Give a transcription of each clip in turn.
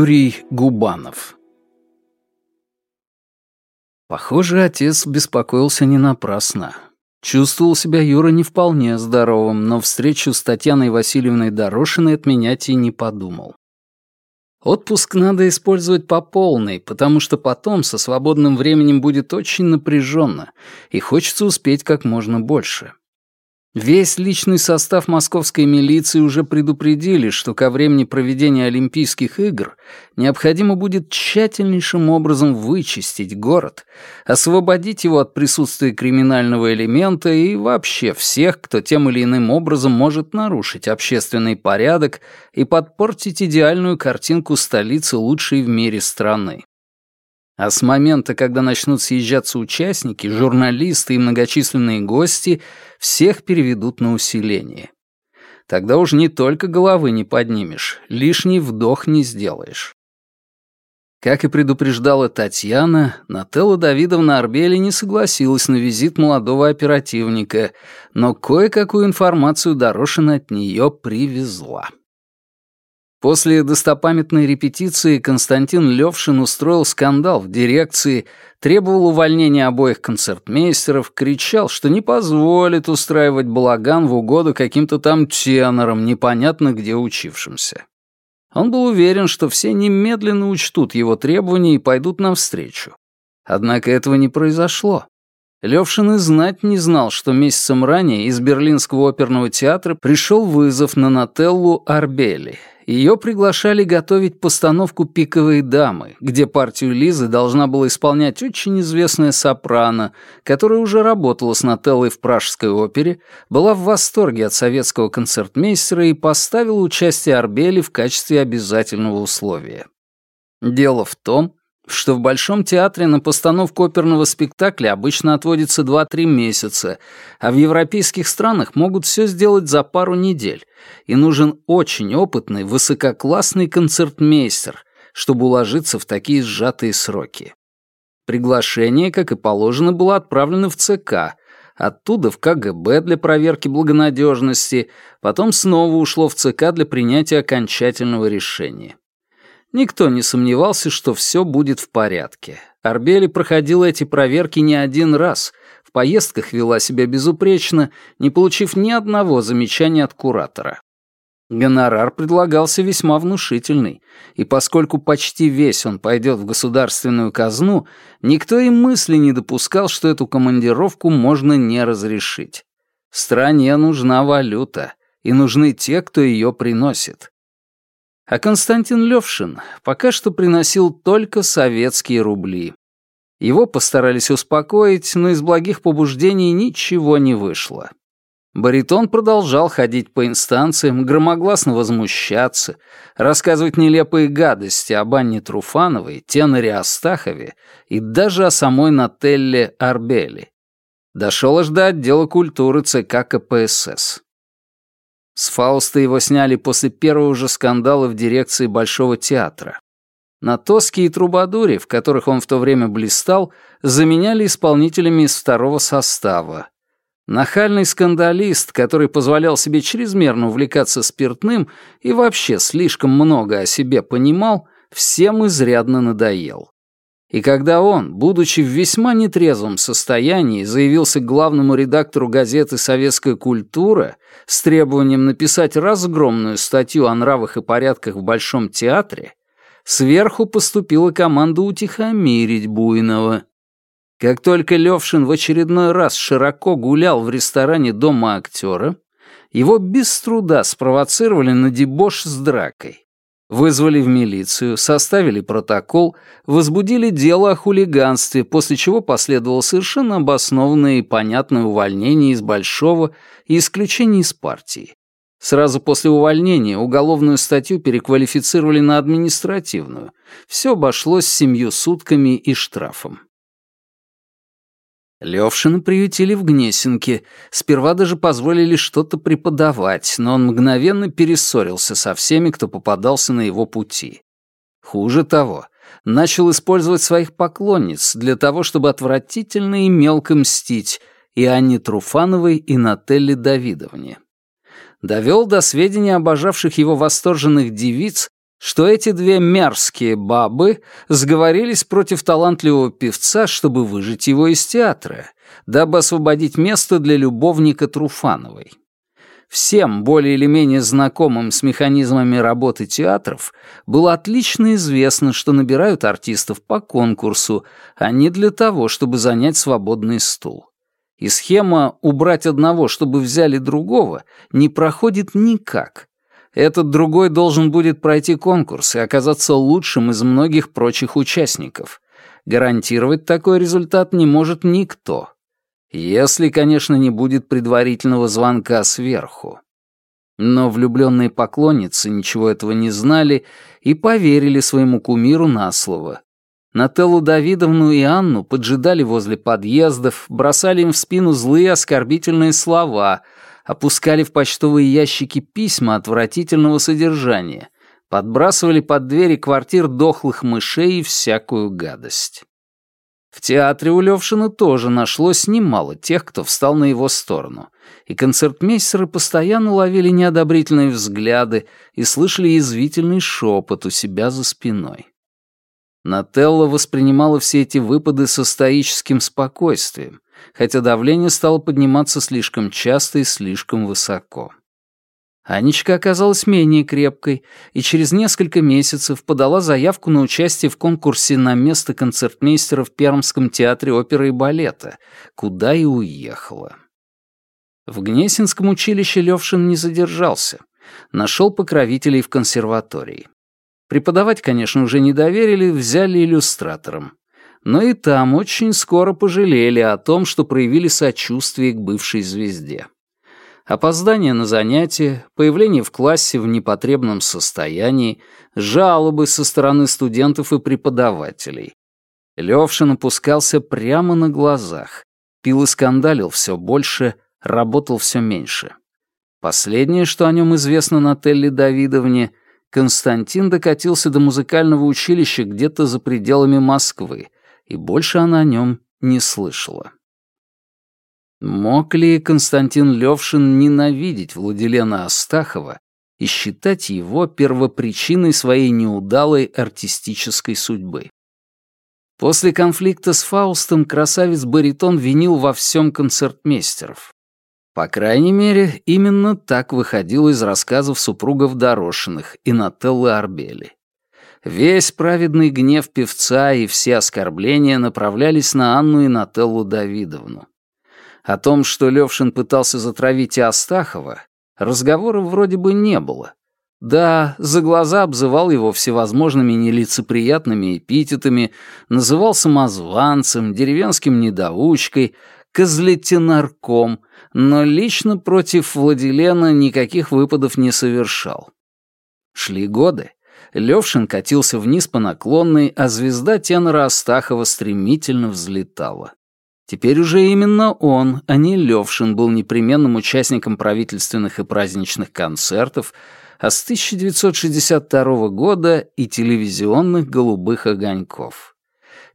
Юрий Губанов Похоже, отец беспокоился не напрасно. Чувствовал себя Юра не вполне здоровым, но встречу с Татьяной Васильевной Дорошиной отменять и не подумал. Отпуск надо использовать по полной, потому что потом со свободным временем будет очень напряженно, и хочется успеть как можно больше. Весь личный состав московской милиции уже предупредили, что ко времени проведения Олимпийских игр необходимо будет тщательнейшим образом вычистить город, освободить его от присутствия криминального элемента и вообще всех, кто тем или иным образом может нарушить общественный порядок и подпортить идеальную картинку столицы лучшей в мире страны. А с момента, когда начнут съезжаться участники, журналисты и многочисленные гости, всех переведут на усиление. Тогда уж не только головы не поднимешь, лишний вдох не сделаешь. Как и предупреждала Татьяна, Нателла Давидовна Арбели не согласилась на визит молодого оперативника, но кое-какую информацию Дорошина от нее привезла. После достопамятной репетиции Константин Левшин устроил скандал в дирекции, требовал увольнения обоих концертмейстеров, кричал, что не позволит устраивать балаган в угоду каким-то там тенорам, непонятно где учившимся. Он был уверен, что все немедленно учтут его требования и пойдут навстречу. Однако этого не произошло. Левшин и знать не знал, что месяцем ранее из Берлинского оперного театра пришел вызов на Нателлу Арбели, ее приглашали готовить постановку «Пиковые дамы», где партию Лизы должна была исполнять очень известная сопрано, которая уже работала с Нателлой в Пражской опере, была в восторге от советского концертмейстера и поставила участие Арбели в качестве обязательного условия. Дело в том, что в Большом театре на постановку оперного спектакля обычно отводится 2-3 месяца, а в европейских странах могут все сделать за пару недель, и нужен очень опытный, высококлассный концертмейстер, чтобы уложиться в такие сжатые сроки. Приглашение, как и положено, было отправлено в ЦК, оттуда в КГБ для проверки благонадежности, потом снова ушло в ЦК для принятия окончательного решения. Никто не сомневался, что все будет в порядке. Арбели проходила эти проверки не один раз, в поездках вела себя безупречно, не получив ни одного замечания от куратора. Гонорар предлагался весьма внушительный, и поскольку почти весь он пойдет в государственную казну, никто и мысли не допускал, что эту командировку можно не разрешить. Стране нужна валюта, и нужны те, кто ее приносит. А Константин Левшин пока что приносил только советские рубли. Его постарались успокоить, но из благих побуждений ничего не вышло. Баритон продолжал ходить по инстанциям, громогласно возмущаться, рассказывать нелепые гадости об Анне Труфановой, теноре Астахове и даже о самой Нателле Арбели. Дошел аж до отдела культуры ЦК КПСС. С Фауста его сняли после первого же скандала в дирекции Большого театра. На Тоски и Трубадуре, в которых он в то время блистал, заменяли исполнителями из второго состава. Нахальный скандалист, который позволял себе чрезмерно увлекаться спиртным и вообще слишком много о себе понимал, всем изрядно надоел. И когда он, будучи в весьма нетрезвом состоянии, заявился к главному редактору газеты «Советская культура» с требованием написать разгромную статью о нравах и порядках в Большом театре, сверху поступила команда утихомирить Буйного. Как только Левшин в очередной раз широко гулял в ресторане Дома актера, его без труда спровоцировали на дебош с дракой. Вызвали в милицию, составили протокол, возбудили дело о хулиганстве, после чего последовало совершенно обоснованное и понятное увольнение из Большого и исключение из партии. Сразу после увольнения уголовную статью переквалифицировали на административную. Все обошлось семью сутками и штрафом. Левшина приютили в Гнесинке. Сперва даже позволили что-то преподавать, но он мгновенно перессорился со всеми, кто попадался на его пути. Хуже того, начал использовать своих поклонниц для того, чтобы отвратительно и мелко мстить и Анне Труфановой, и Нателле Давидовне. Довел до сведения обожавших его восторженных девиц, что эти две мерзкие бабы сговорились против талантливого певца, чтобы выжить его из театра, дабы освободить место для любовника Труфановой. Всем, более или менее знакомым с механизмами работы театров, было отлично известно, что набирают артистов по конкурсу, а не для того, чтобы занять свободный стул. И схема «убрать одного, чтобы взяли другого» не проходит никак. Этот другой должен будет пройти конкурс и оказаться лучшим из многих прочих участников. Гарантировать такой результат не может никто. Если, конечно, не будет предварительного звонка сверху. Но влюбленные поклонницы ничего этого не знали и поверили своему кумиру на слово. Нателлу Давидовну и Анну поджидали возле подъездов, бросали им в спину злые оскорбительные слова, опускали в почтовые ящики письма отвратительного содержания, подбрасывали под двери квартир дохлых мышей и всякую гадость. В театре у Левшина тоже нашлось немало тех, кто встал на его сторону, и концертмейстеры постоянно ловили неодобрительные взгляды и слышали язвительный шепот у себя за спиной. Нателла воспринимала все эти выпады со стоическим спокойствием, хотя давление стало подниматься слишком часто и слишком высоко. Анечка оказалась менее крепкой и через несколько месяцев подала заявку на участие в конкурсе на место концертмейстера в Пермском театре оперы и балета, куда и уехала. В Гнесинском училище Левшин не задержался. Нашел покровителей в консерватории. Преподавать, конечно, уже не доверили, взяли иллюстратором. Но и там очень скоро пожалели о том, что проявили сочувствие к бывшей звезде. Опоздание на занятия, появление в классе в непотребном состоянии, жалобы со стороны студентов и преподавателей. Левшин опускался прямо на глазах, пил и скандалил все больше, работал все меньше. Последнее, что о нем известно Нателле Давидовне, Константин докатился до музыкального училища где-то за пределами Москвы, и больше она о нем не слышала. Мог ли Константин Левшин ненавидеть Владилена Астахова и считать его первопричиной своей неудалой артистической судьбы? После конфликта с Фаустом красавец-баритон винил во всем концертмейстеров. По крайней мере, именно так выходило из рассказов супругов Дорошиных и Нателлы Арбели. Весь праведный гнев певца и все оскорбления направлялись на Анну и Нателлу Давидовну. О том, что Левшин пытался затравить и Астахова, разговоров вроде бы не было. Да, за глаза обзывал его всевозможными нелицеприятными эпитетами, называл самозванцем, деревенским недоучкой, козлетенарком, но лично против Владилена никаких выпадов не совершал. Шли годы. Левшин катился вниз по наклонной, а звезда тенора Астахова стремительно взлетала. Теперь уже именно он, а не Левшин, был непременным участником правительственных и праздничных концертов, а с 1962 года и телевизионных «Голубых огоньков».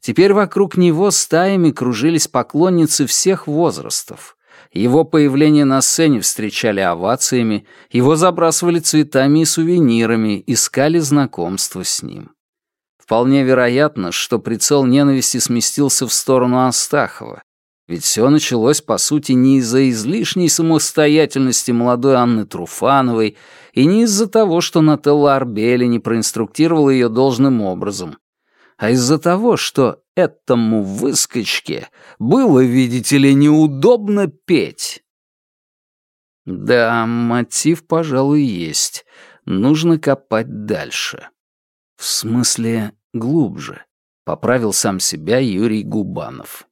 Теперь вокруг него стаями кружились поклонницы всех возрастов. Его появление на сцене встречали овациями, его забрасывали цветами и сувенирами, искали знакомства с ним. Вполне вероятно, что прицел ненависти сместился в сторону Астахова. Ведь все началось, по сути, не из-за излишней самостоятельности молодой Анны Труфановой и не из-за того, что Нателла Арбели не проинструктировала ее должным образом, а из-за того, что этому выскочке было, видите ли, неудобно петь. Да, мотив, пожалуй, есть. Нужно копать дальше. В смысле, глубже, поправил сам себя Юрий Губанов.